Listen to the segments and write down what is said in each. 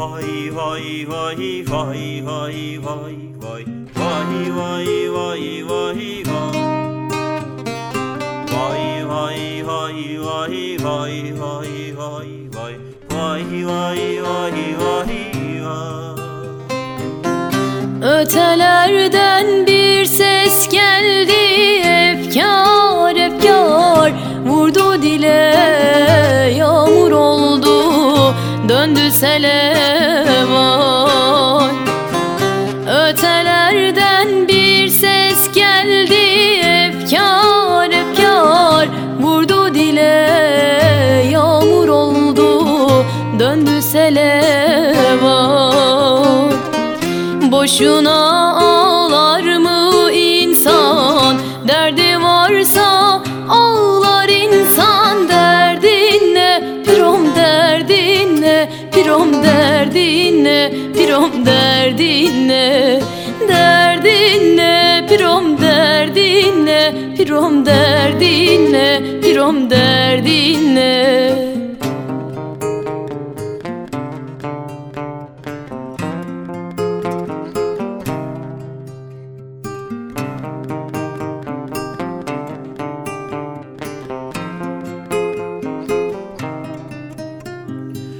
vay vay vay vay vay vay vay vay vay vay vay vay Vay vay vay vay vay vay vay vay vay vay vay Ötelerden bir döndü sele vay. Ötelerden bir ses geldi Efkar efkar. Vurdu dile Yağmur oldu döndü sele vay. Boşuna ağlar derdine Pirom derdine Derdine pirom derdine Pirom derdine Pirom derdine.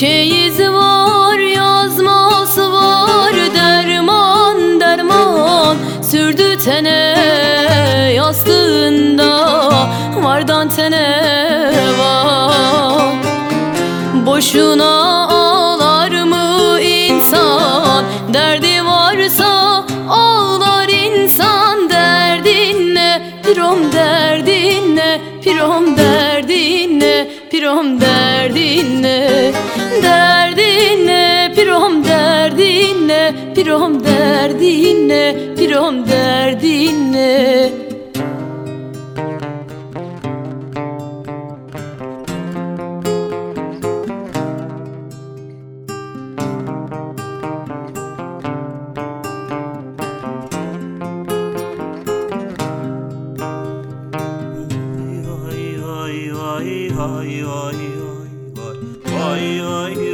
Çeyizi var, yazması var Derman derman. Sürdü tene Yastığında vardan tene var. Boşuna ağlar mı insan? Derdi varsa ağlar insan. Derdin ne? Pirom derdin ne? Pirom derdin ne? Pirom derdin ne derdine Pirom derdine Pirom derdine Pirom derdine. Ay ay ay ay. Vay vay